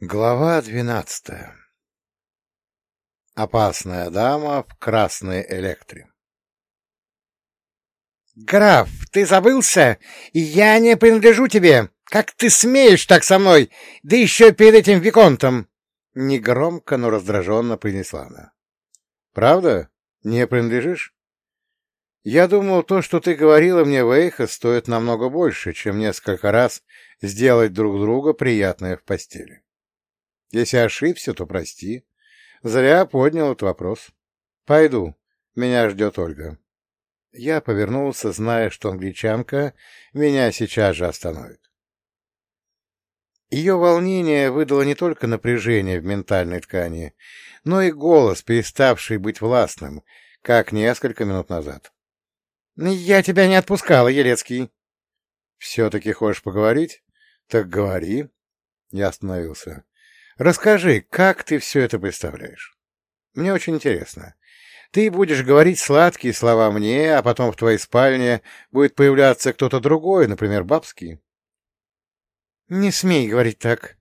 Глава двенадцатая Опасная дама в красной электре «Граф, ты забылся? Я не принадлежу тебе! Как ты смеешь так со мной? Да еще перед этим Виконтом!» Негромко, но раздраженно принесла она. «Правда? Не принадлежишь?» «Я думал, то, что ты говорила мне в эхо, стоит намного больше, чем несколько раз сделать друг друга приятное в постели. Если ошибся, то прости. Зря поднял этот вопрос. Пойду. Меня ждет Ольга. Я повернулся, зная, что англичанка меня сейчас же остановит. Ее волнение выдало не только напряжение в ментальной ткани, но и голос, переставший быть властным, как несколько минут назад. — Я тебя не отпускала, Елецкий. — Все-таки хочешь поговорить? — Так говори. Я остановился. — Расскажи, как ты все это представляешь? Мне очень интересно. Ты будешь говорить сладкие слова мне, а потом в твоей спальне будет появляться кто-то другой, например, бабский. — Не смей говорить так.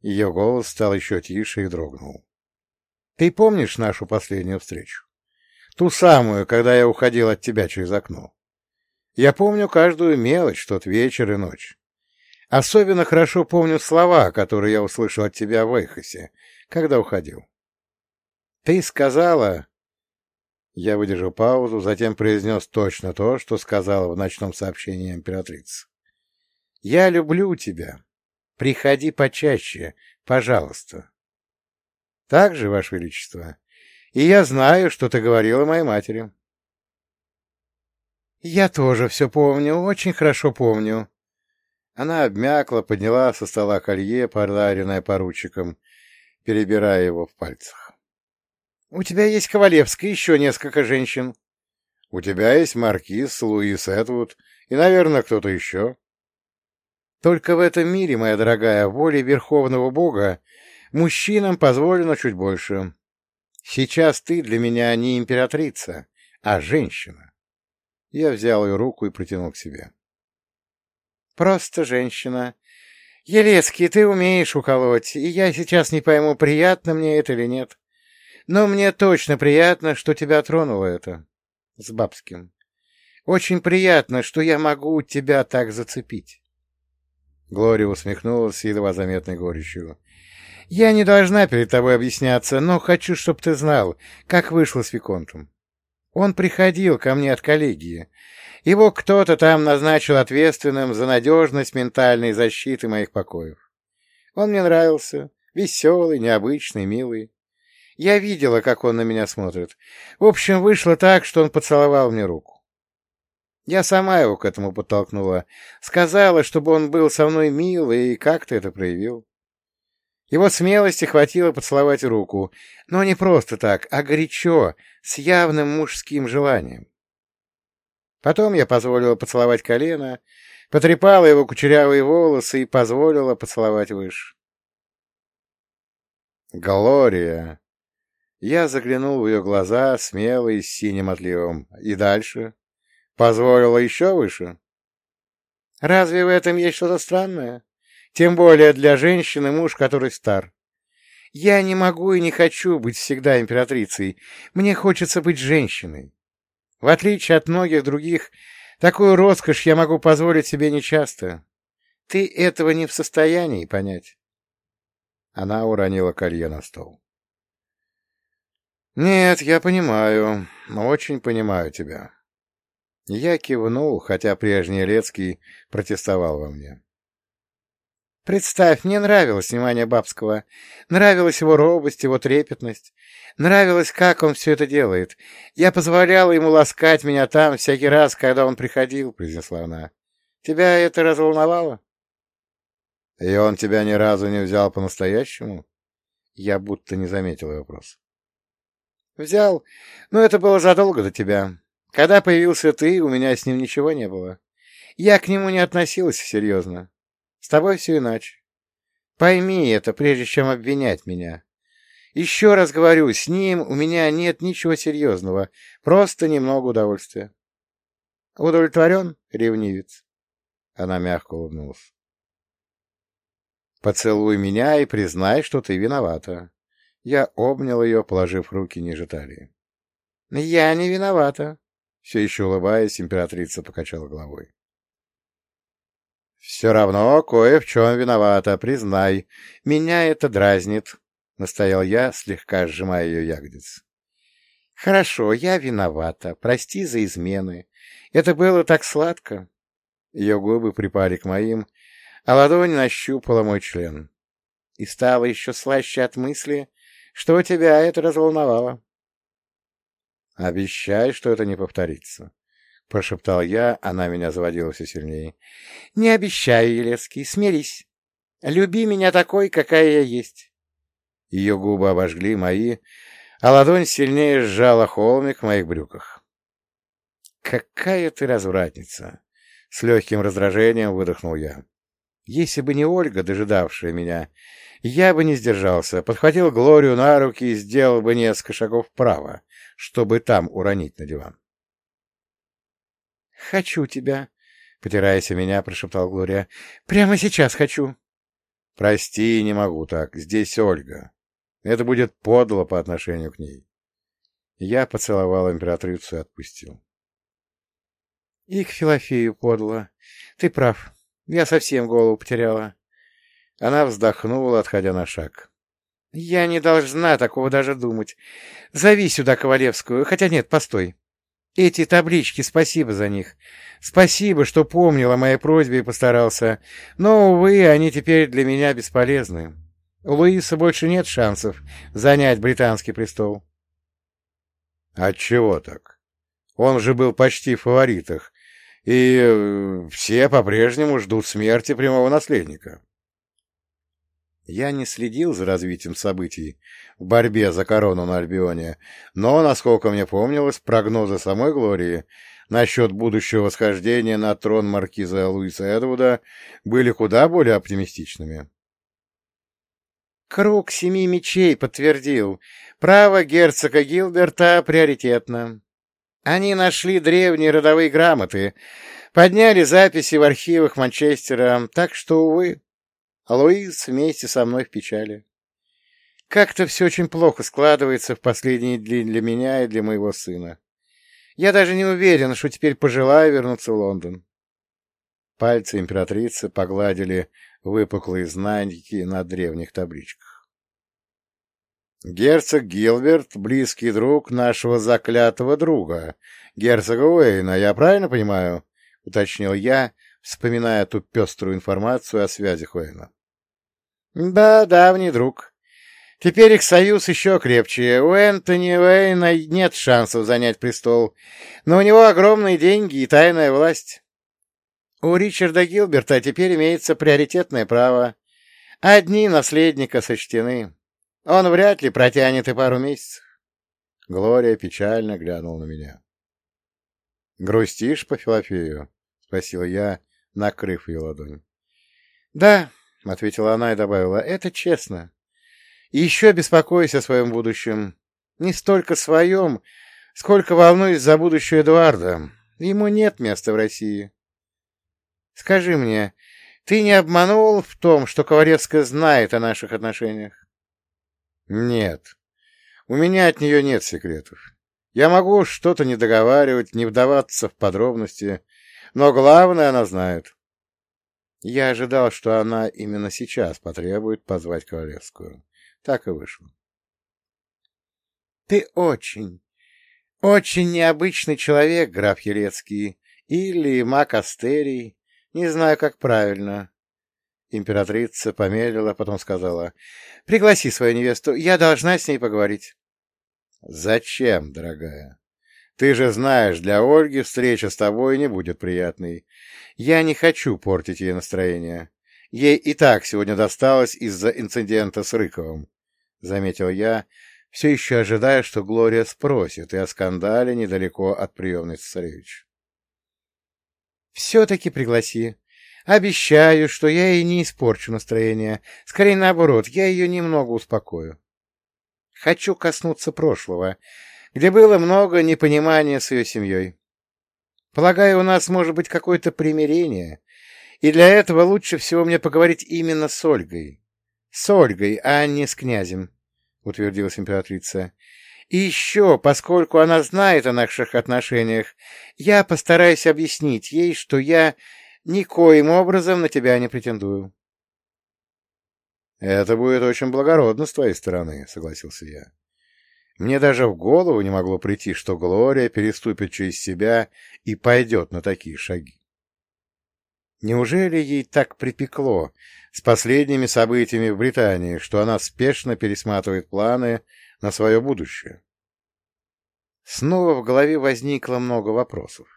Ее голос стал еще тише и дрогнул. — Ты помнишь нашу последнюю встречу? Ту самую, когда я уходил от тебя через окно. Я помню каждую мелочь, тот вечер и ночь. Особенно хорошо помню слова, которые я услышал от тебя в Эйхосе, когда уходил. Ты сказала... Я выдержал паузу, затем произнес точно то, что сказала в ночном сообщении императрицы. «Я люблю тебя. Приходи почаще, пожалуйста». «Так же, Ваше Величество?» И я знаю, что ты говорила моей матери. Я тоже все помню, очень хорошо помню. Она обмякла, подняла со стола колье, подаренное поручиком, перебирая его в пальцах. — У тебя есть Ковалевская, еще несколько женщин. — У тебя есть Маркиз, Луис Эдвуд и, наверное, кто-то еще. Только в этом мире, моя дорогая, воле Верховного Бога, мужчинам позволено чуть больше. Сейчас ты для меня не императрица, а женщина. Я взял ее руку и протянул к себе. Просто женщина. Елецкий, ты умеешь уколоть, и я сейчас не пойму, приятно мне это или нет. Но мне точно приятно, что тебя тронуло это. С бабским. Очень приятно, что я могу тебя так зацепить. Глория усмехнулась едва заметной горечью. Я не должна перед тобой объясняться, но хочу, чтобы ты знал, как вышло с Виконтом. Он приходил ко мне от коллегии. Его кто-то там назначил ответственным за надежность ментальной защиты моих покоев. Он мне нравился, веселый, необычный, милый. Я видела, как он на меня смотрит. В общем, вышло так, что он поцеловал мне руку. Я сама его к этому подтолкнула. Сказала, чтобы он был со мной мил, и как ты это проявил. Его смелости хватило поцеловать руку, но не просто так, а горячо, с явным мужским желанием. Потом я позволила поцеловать колено, потрепала его кучерявые волосы и позволила поцеловать выше. «Глория!» Я заглянул в ее глаза, смелый, с синим отливом. И дальше? Позволила еще выше? «Разве в этом есть что-то странное?» Тем более для женщины муж, который стар. Я не могу и не хочу быть всегда императрицей. Мне хочется быть женщиной. В отличие от многих других, такую роскошь я могу позволить себе нечасто. Ты этого не в состоянии понять. Она уронила колье на стол. «Нет, я понимаю, очень понимаю тебя». Я кивнул, хотя прежний Лецкий протестовал во мне. Представь, мне нравилось внимание Бабского. Нравилась его робость, его трепетность. Нравилось, как он все это делает. Я позволяла ему ласкать меня там всякий раз, когда он приходил, — произнесла она. Тебя это разволновало? И он тебя ни разу не взял по-настоящему? Я будто не заметил вопрос. Взял, но это было задолго до тебя. Когда появился ты, у меня с ним ничего не было. Я к нему не относилась серьезно. С тобой все иначе. Пойми это, прежде чем обвинять меня. Еще раз говорю, с ним у меня нет ничего серьезного, просто немного удовольствия. Удовлетворен, ревнивец? Она мягко улыбнулась. Поцелуй меня и признай, что ты виновата. Я обнял ее, положив руки ниже талии. — Я не виновата. Все еще улыбаясь, императрица покачала головой. — Все равно кое в чем виновата, признай. Меня это дразнит, — настоял я, слегка сжимая ее ягодиц. — Хорошо, я виновата. Прости за измены. Это было так сладко. Ее губы припали к моим, а ладонь нащупала мой член. И стало еще слаще от мысли, что тебя это разволновало. — Обещай, что это не повторится, — прошептал я, она меня заводила все сильнее. — Не обещаю, Елецкий, смирись. Люби меня такой, какая я есть. Ее губы обожгли мои, а ладонь сильнее сжала холмик в моих брюках. — Какая ты развратница! — с легким раздражением выдохнул я. Если бы не Ольга, дожидавшая меня, я бы не сдержался, подхватил Глорию на руки и сделал бы несколько шагов вправо, чтобы там уронить на диван. — Хочу тебя, — потираясь о меня, прошептал Глория. — Прямо сейчас хочу. — Прости, не могу так. Здесь Ольга. Это будет подло по отношению к ней. Я поцеловал императрицу и отпустил. — И к Филофею подло. Ты прав. Я совсем голову потеряла. Она вздохнула, отходя на шаг. Я не должна такого даже думать. Зови сюда Ковалевскую. Хотя нет, постой. Эти таблички, спасибо за них. Спасибо, что помнил о моей просьбе и постарался. Но, увы, они теперь для меня бесполезны. У Луиса больше нет шансов занять британский престол. Отчего так? Он же был почти в фаворитах и э, все по-прежнему ждут смерти прямого наследника. Я не следил за развитием событий в борьбе за корону на Альбионе, но, насколько мне помнилось, прогнозы самой Глории насчет будущего восхождения на трон маркиза Луиса Эдвуда были куда более оптимистичными. Круг семи мечей подтвердил. Право герцога Гилберта приоритетно. Они нашли древние родовые грамоты, подняли записи в архивах Манчестера, так что, увы, Луиз вместе со мной в печали. Как-то все очень плохо складывается в последние дни для меня и для моего сына. Я даже не уверен, что теперь пожелаю вернуться в Лондон. Пальцы императрицы погладили выпуклые знаки на древних табличках. Герцог Гилберт — близкий друг нашего заклятого друга, герцога Уэйна, я правильно понимаю? — уточнил я, вспоминая ту пеструю информацию о связях Уэйна. — Да, давний друг. Теперь их союз еще крепче. У Энтони Уэйна нет шансов занять престол, но у него огромные деньги и тайная власть. У Ричарда Гилберта теперь имеется приоритетное право. Одни наследника сочтены. Он вряд ли протянет и пару месяцев. Глория печально глянула на меня. — Грустишь по Филофею? — спросил я, накрыв ее ладонь. — Да, — ответила она и добавила, — это честно. И еще беспокоюсь о своем будущем. Не столько своем, сколько волнуюсь за будущее Эдуарда. Ему нет места в России. Скажи мне, ты не обманул в том, что Коваревская знает о наших отношениях? Нет. У меня от нее нет секретов. Я могу что-то не договаривать, не вдаваться в подробности, но главное она знает. Я ожидал, что она именно сейчас потребует позвать Ковалевскую. Так и вышло. — Ты очень, очень необычный человек, граф Елецкий, или маг Астерий, не знаю, как правильно. Императрица помедлила, потом сказала, — Пригласи свою невесту, я должна с ней поговорить. — Зачем, дорогая? Ты же знаешь, для Ольги встреча с тобой не будет приятной. Я не хочу портить ей настроение. Ей и так сегодня досталось из-за инцидента с Рыковым, — заметил я, все еще ожидая, что Глория спросит и о скандале недалеко от приемной цесаревич. — Все-таки пригласи, Обещаю, что я ей не испорчу настроение. Скорее наоборот, я ее немного успокою. Хочу коснуться прошлого, где было много непонимания с ее семьей. Полагаю, у нас может быть какое-то примирение, И для этого лучше всего мне поговорить именно с Ольгой. С Ольгой, а не с князем, — утвердилась императрица. И еще, поскольку она знает о наших отношениях, я постараюсь объяснить ей, что я никоим образом на тебя не претендую. — Это будет очень благородно с твоей стороны, — согласился я. Мне даже в голову не могло прийти, что Глория переступит через себя и пойдет на такие шаги. Неужели ей так припекло с последними событиями в Британии, что она спешно пересматривает планы на свое будущее? Снова в голове возникло много вопросов.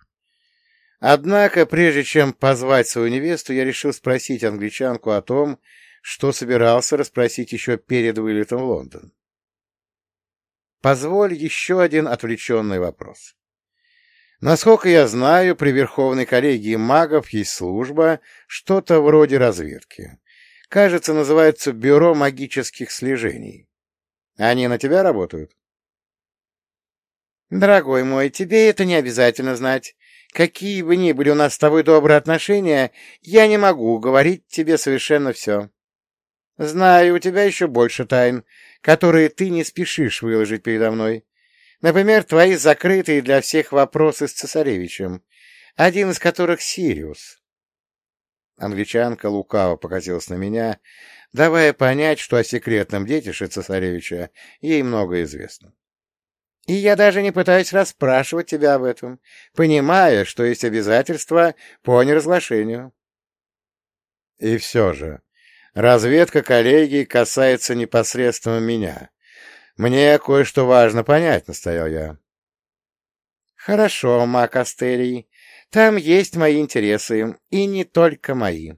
Однако, прежде чем позвать свою невесту, я решил спросить англичанку о том, что собирался расспросить еще перед вылетом в Лондон. Позволь еще один отвлеченный вопрос. Насколько я знаю, при Верховной коллегии магов есть служба, что-то вроде разведки. Кажется, называется Бюро магических слежений. Они на тебя работают? Дорогой мой, тебе это не обязательно знать. Какие бы ни были у нас с тобой добрые отношения, я не могу говорить тебе совершенно все. Знаю, у тебя еще больше тайн, которые ты не спешишь выложить передо мной. Например, твои закрытые для всех вопросы с цесаревичем, один из которых Сириус. Англичанка лукаво покатилась на меня, давая понять, что о секретном детише цесаревича ей много известно. И я даже не пытаюсь расспрашивать тебя об этом, понимая, что есть обязательства по неразглашению. И все же, разведка коллегии касается непосредственно меня, «Мне кое-что важно понять», — настоял я. «Хорошо, Мак Астерий, там есть мои интересы, и не только мои.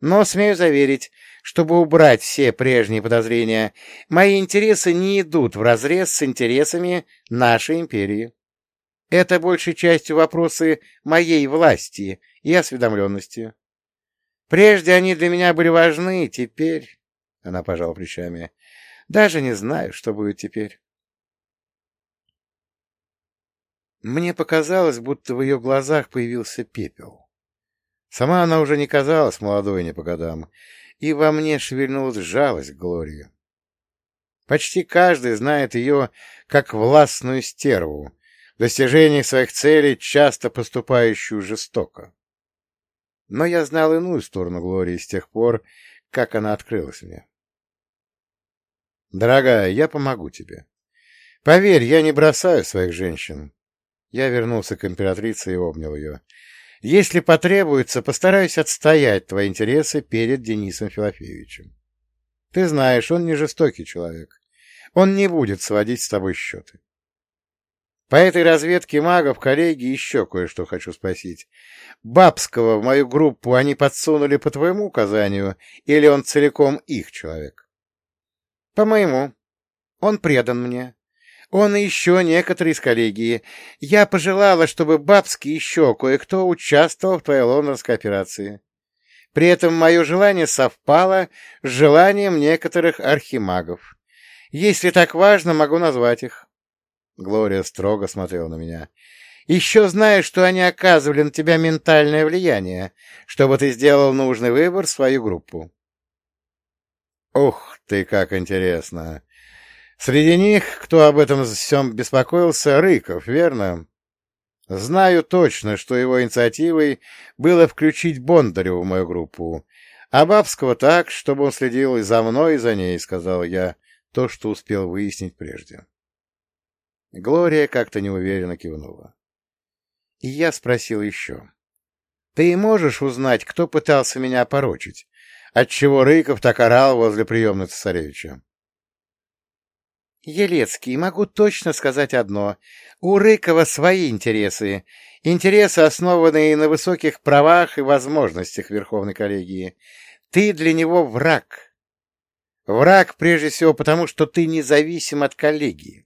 Но смею заверить, чтобы убрать все прежние подозрения, мои интересы не идут вразрез с интересами нашей империи. Это большей частью вопросы моей власти и осведомленности. Прежде они для меня были важны, теперь...» — она пожала плечами. Даже не знаю, что будет теперь. Мне показалось, будто в ее глазах появился пепел. Сама она уже не казалась молодой не по годам, и во мне шевельнулась жалость к Глории. Почти каждый знает ее как властную стерву, в своих целей часто поступающую жестоко. Но я знал иную сторону Глории с тех пор, как она открылась мне. Дорогая, я помогу тебе. Поверь, я не бросаю своих женщин. Я вернулся к императрице и обнял ее. Если потребуется, постараюсь отстоять твои интересы перед Денисом Филофеевичем. Ты знаешь, он не жестокий человек. Он не будет сводить с тобой счеты. По этой разведке магов коллеги еще кое-что хочу спросить. Бабского в мою группу они подсунули по твоему указанию, или он целиком их человек? По-моему. Он предан мне. Он и еще некоторые из коллегии. Я пожелала, чтобы Бабский еще кое-кто участвовал в твоей лондонской операции. При этом мое желание совпало с желанием некоторых архимагов. Если так важно, могу назвать их. Глория строго смотрела на меня. Еще знаешь, что они оказывали на тебя ментальное влияние, чтобы ты сделал нужный выбор в свою группу. Ух ты, как интересно! Среди них, кто об этом всем беспокоился, Рыков, верно? Знаю точно, что его инициативой было включить Бондареву в мою группу, а Бабского так, чтобы он следил и за мной, и за ней, — сказал я, то, что успел выяснить прежде. Глория как-то неуверенно кивнула. И я спросил еще. — Ты можешь узнать, кто пытался меня опорочить? отчего Рыков так орал возле приемной цесаревича. Елецкий, могу точно сказать одно. У Рыкова свои интересы. Интересы, основанные на высоких правах и возможностях Верховной коллегии. Ты для него враг. Враг, прежде всего, потому что ты независим от коллегии.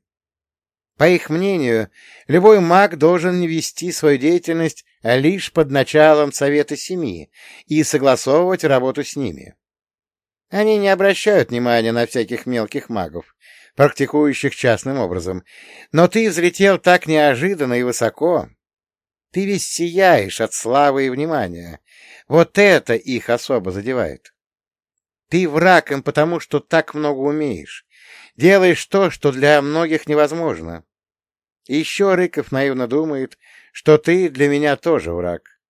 По их мнению, любой маг должен вести свою деятельность лишь под началом Совета Семи и согласовывать работу с ними. Они не обращают внимания на всяких мелких магов, практикующих частным образом. Но ты взлетел так неожиданно и высоко. Ты весь сияешь от славы и внимания. Вот это их особо задевает. Ты враг им потому, что так много умеешь. Делаешь то, что для многих невозможно. И еще Рыков наивно думает, что ты для меня тоже враг.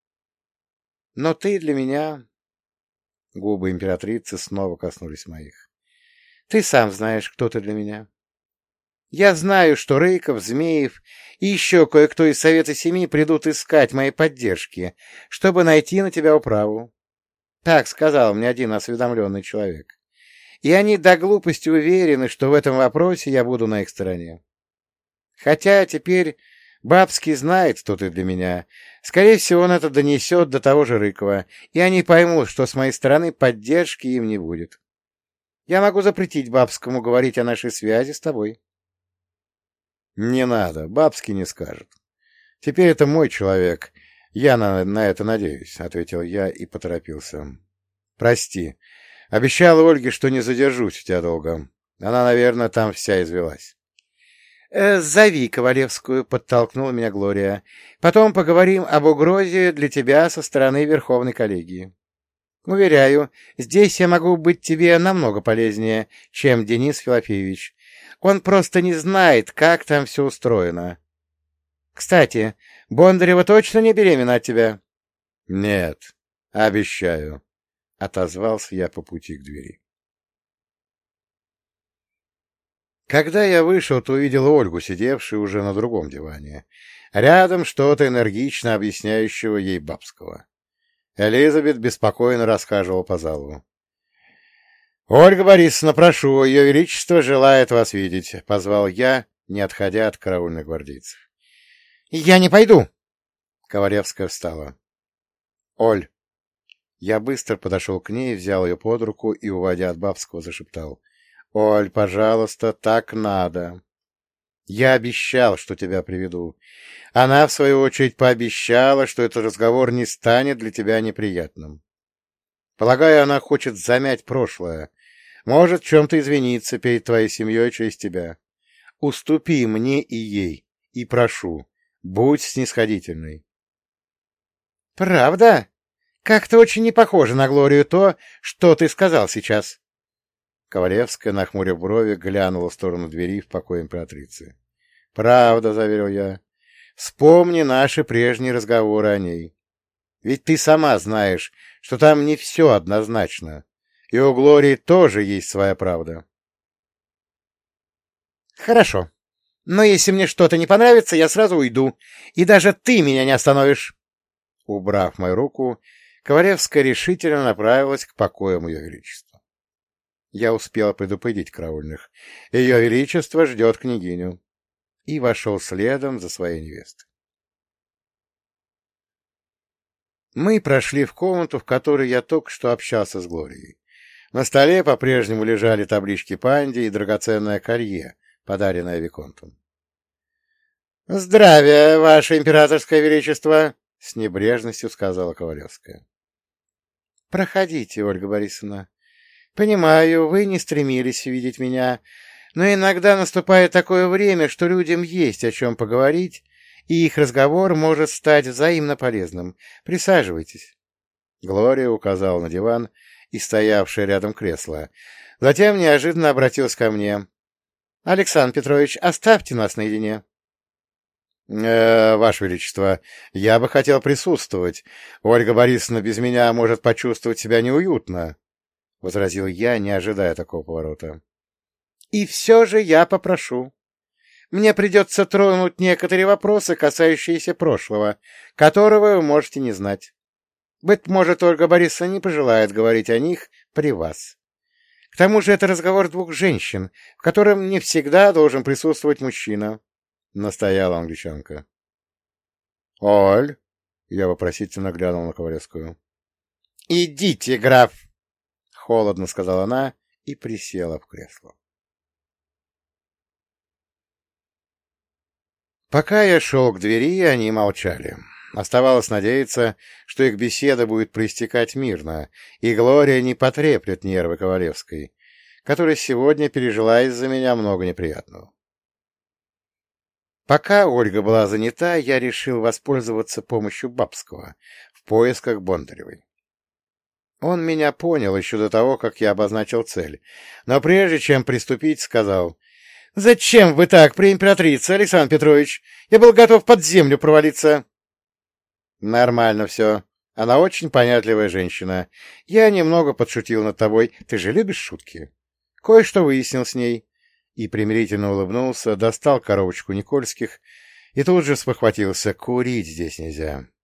Но ты для меня... Губы императрицы снова коснулись моих. Ты сам знаешь, кто ты для меня. Я знаю, что Рыков, Змеев и еще кое-кто из Совета Семьи придут искать моей поддержки, чтобы найти на тебя управу. Так сказал мне один осведомленный человек. И они до глупости уверены, что в этом вопросе я буду на их стороне. Хотя теперь Бабский знает, кто ты для меня. Скорее всего, он это донесет до того же Рыкова, и они поймут, что с моей стороны поддержки им не будет. Я могу запретить Бабскому говорить о нашей связи с тобой. Не надо, Бабский не скажет. Теперь это мой человек. Я на, на это надеюсь, — ответил я и поторопился. Прости. Обещал Ольге, что не задержусь у тебя долго. Она, наверное, там вся извелась. «Э, «Зови Ковалевскую», — подтолкнула меня Глория. «Потом поговорим об угрозе для тебя со стороны Верховной коллегии. Уверяю, здесь я могу быть тебе намного полезнее, чем Денис Филофеевич. Он просто не знает, как там все устроено. Кстати, Бондарева точно не беременна от тебя? — Нет, обещаю, — отозвался я по пути к двери. Когда я вышел, то увидел Ольгу, сидевшую уже на другом диване. Рядом что-то энергично объясняющего ей Бабского. Элизабет беспокойно расхаживал по залу. «Ольга Борисовна, прошу, Ее Величество желает вас видеть», — позвал я, не отходя от караульных гвардейцев. «Я не пойду!» Ковалевская встала. «Оль!» Я быстро подошел к ней, взял ее под руку и, уводя от Бабского, зашептал. «Оль, пожалуйста, так надо. Я обещал, что тебя приведу. Она, в свою очередь, пообещала, что этот разговор не станет для тебя неприятным. Полагаю, она хочет замять прошлое, может в чем-то извиниться перед твоей семьей через тебя. Уступи мне и ей, и прошу, будь снисходительной. — Правда? Как-то очень не похоже на Глорию то, что ты сказал сейчас. Ковалевская, нахмурив брови, глянула в сторону двери в покой императрицы. — Правда, — заверил я. — Вспомни наши прежние разговоры о ней. Ведь ты сама знаешь, что там не все однозначно. И у Глории тоже есть своя правда. Хорошо. Но если мне что-то не понравится, я сразу уйду. И даже ты меня не остановишь. Убрав мою руку, Ковалевская решительно направилась к покоям Ее Величества. Я успела предупредить караульных. Ее Величество ждет княгиню. И вошел следом за своей невестой. Мы прошли в комнату, в которой я только что общался с Глорией. На столе по-прежнему лежали таблички панди и драгоценное колье, подаренное Виконтом. — Здравия, ваше императорское величество! — с небрежностью сказала Ковалевская. — Проходите, Ольга Борисовна. Понимаю, вы не стремились видеть меня, но иногда наступает такое время, что людям есть о чем поговорить, и их разговор может стать взаимно полезным. Присаживайтесь. Глория указала на диван и стоявшее рядом кресло. Затем неожиданно обратился ко мне. — Александр Петрович, оставьте нас наедине. «Э, — Ваше Величество, я бы хотел присутствовать. Ольга Борисовна без меня может почувствовать себя неуютно, — возразил я, не ожидая такого поворота. — И все же я попрошу. Мне придется тронуть некоторые вопросы, касающиеся прошлого, которого вы можете не знать. Быть может, Ольга Борисовна не пожелает говорить о них при вас. К тому же это разговор двух женщин, в котором не всегда должен присутствовать мужчина, — настояла англичанка. — Оль, — я вопросительно глянул на Ковалевскую. — Идите, граф, — холодно сказала она и присела в кресло. Пока я шел к двери, они молчали. Оставалось надеяться, что их беседа будет проистекать мирно, и Глория не потреплет нервы Ковалевской, которая сегодня пережила из-за меня много неприятного. Пока Ольга была занята, я решил воспользоваться помощью Бабского в поисках Бондаревой. Он меня понял еще до того, как я обозначил цель, но прежде чем приступить, сказал, «Зачем вы так при Александр Петрович? Я был готов под землю провалиться». «Нормально все. Она очень понятливая женщина. Я немного подшутил над тобой. Ты же любишь шутки?» Кое-что выяснил с ней. И примирительно улыбнулся, достал коробочку Никольских и тут же спохватился. Курить здесь нельзя. —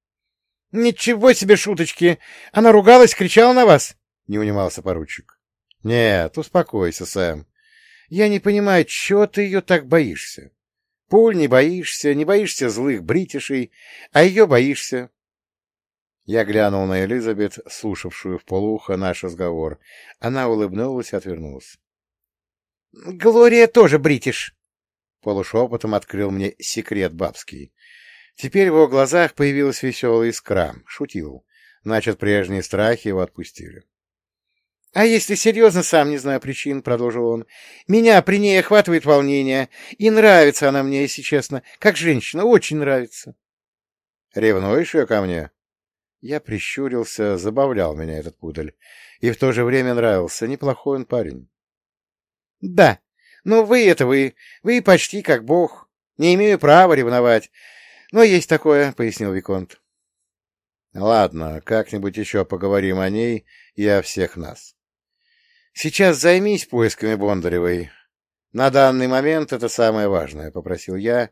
Ничего себе шуточки! Она ругалась, кричала на вас? — не унимался поручик. — Нет, успокойся, Сэм. Я не понимаю, чего ты ее так боишься? Пуль не боишься, не боишься злых бритишей, а ее боишься. Я глянул на Элизабет, слушавшую в полухо наш разговор. Она улыбнулась и отвернулась. — Глория тоже бритиш! Полушепотом открыл мне секрет бабский. Теперь в его глазах появилась веселая искра. Шутил. Значит, прежние страхи его отпустили. — А если серьезно, сам не знаю причин, — продолжил он. — Меня при ней охватывает волнение, и нравится она мне, если честно, как женщина, очень нравится. — Ревнуешь ее ко мне? Я прищурился, забавлял меня этот пудель, и в то же время нравился. Неплохой он парень. — Да, но вы это вы, вы почти как бог. Не имею права ревновать. Но есть такое, — пояснил Виконт. — Ладно, как-нибудь еще поговорим о ней и о всех нас. Сейчас займись поисками Бондаревой. На данный момент это самое важное, — попросил я,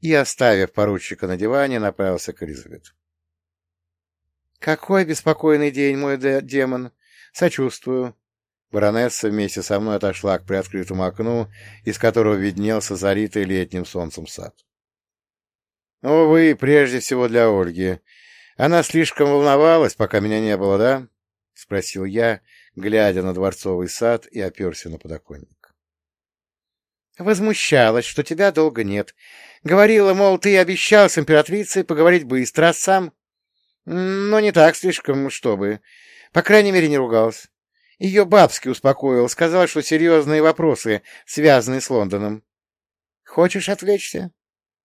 и, оставив поручика на диване, направился к Элизабет. — Какой беспокойный день, мой демон! Сочувствую. Баронесса вместе со мной отошла к приоткрытому окну, из которого виднелся заритый летним солнцем сад. Увы, прежде всего для Ольги. Она слишком волновалась, пока меня не было, да? — спросил я, глядя на дворцовый сад и оперся на подоконник. Возмущалась, что тебя долго нет. Говорила, мол, ты обещал с императрицей поговорить быстро, а сам... Но не так слишком, чтобы. По крайней мере, не ругался. Ее бабский успокоил, сказал, что серьезные вопросы связаны с Лондоном. — Хочешь отвлечься?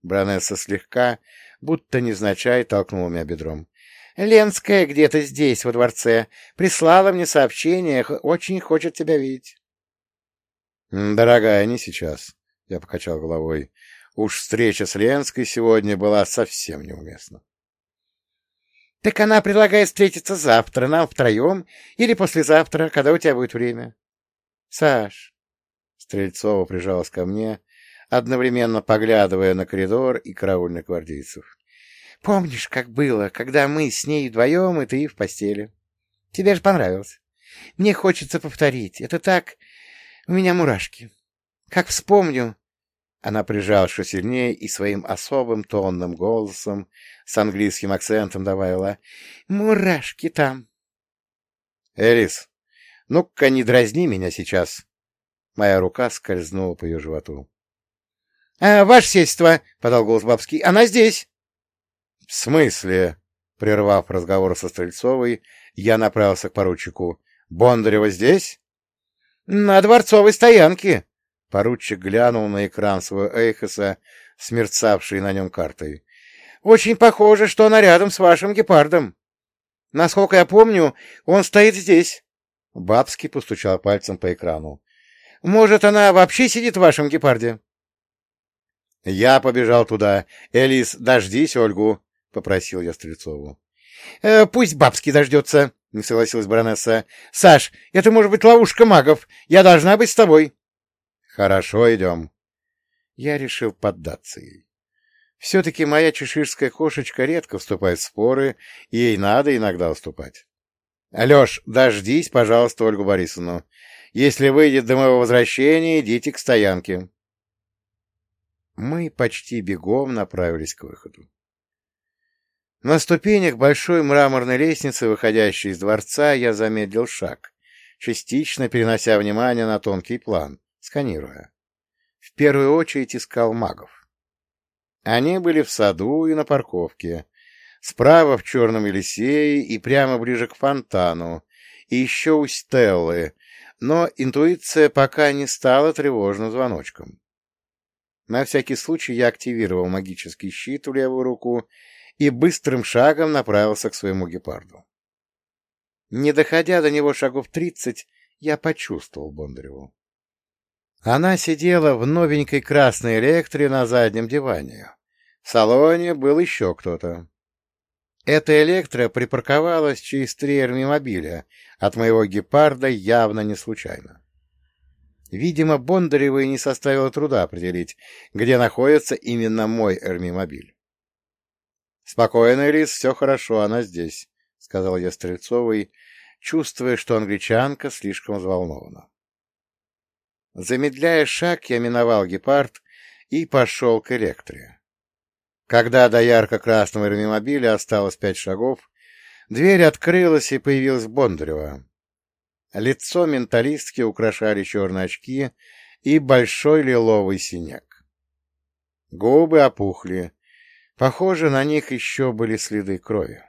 Бронесса слегка, будто незначай, толкнула меня бедром. — Ленская где-то здесь, во дворце. Прислала мне сообщение, очень хочет тебя видеть. — Дорогая, не сейчас, — я покачал головой. Уж встреча с Ленской сегодня была совсем неуместна. — Так она предлагает встретиться завтра, нам втроем, или послезавтра, когда у тебя будет время. — Саш... Стрельцова прижалась ко мне, одновременно поглядывая на коридор и караульных гвардейцев. — Помнишь, как было, когда мы с ней вдвоем, и ты в постели? Тебе же понравилось. Мне хочется повторить. Это так... У меня мурашки. Как вспомню... Она прижала еще сильнее и своим особым тонным голосом с английским акцентом добавила «Мурашки там». «Элис, ну-ка не дразни меня сейчас». Моя рука скользнула по ее животу. — Ваше сельство, — подал голос Бабский, — она здесь. — В смысле? — прервав разговор со Стрельцовой, я направился к поручику. — Бондарева здесь? — На дворцовой стоянке. Поручик глянул на экран своего Эйхоса, смерцавший на нем картой. — Очень похоже, что она рядом с вашим гепардом. Насколько я помню, он стоит здесь. Бабский постучал пальцем по экрану. — Может, она вообще сидит в вашем гепарде? — я побежал туда. Элис, дождись Ольгу, — попросил я Стрельцову. «Э, — Пусть бабский дождется, — не согласилась баронесса. — Саш, это может быть ловушка магов. Я должна быть с тобой. — Хорошо, идем. Я решил поддаться ей. Все-таки моя чеширская кошечка редко вступает в споры, и ей надо иногда уступать. — Алеш, дождись, пожалуйста, Ольгу Борисовну. Если выйдет до моего возвращения, идите к стоянке. Мы почти бегом направились к выходу. На ступенях большой мраморной лестницы, выходящей из дворца, я замедлил шаг, частично перенося внимание на тонкий план, сканируя. В первую очередь искал магов. Они были в саду и на парковке, справа в Черном Елисее и прямо ближе к фонтану, и еще у Стеллы, но интуиция пока не стала тревожным звоночком. На всякий случай я активировал магический щит в левую руку и быстрым шагом направился к своему гепарду. Не доходя до него шагов тридцать, я почувствовал Бондареву. Она сидела в новенькой красной электре на заднем диване. В салоне был еще кто-то. Эта электро припарковалась через три эрмимобиля от моего гепарда явно не случайно. Видимо, Бондаревой не составило труда определить, где находится именно мой эрмимобиль. — Спокойно, Лис, все хорошо, она здесь, — сказал я Стрельцовой, чувствуя, что англичанка слишком взволнована. Замедляя шаг, я миновал гепард и пошел к электре. Когда до ярко-красного эрмимобиля осталось пять шагов, дверь открылась и появилась Бондарева. Лицо менталистки украшали черные очки и большой лиловый синяк. Губы опухли. Похоже, на них еще были следы крови.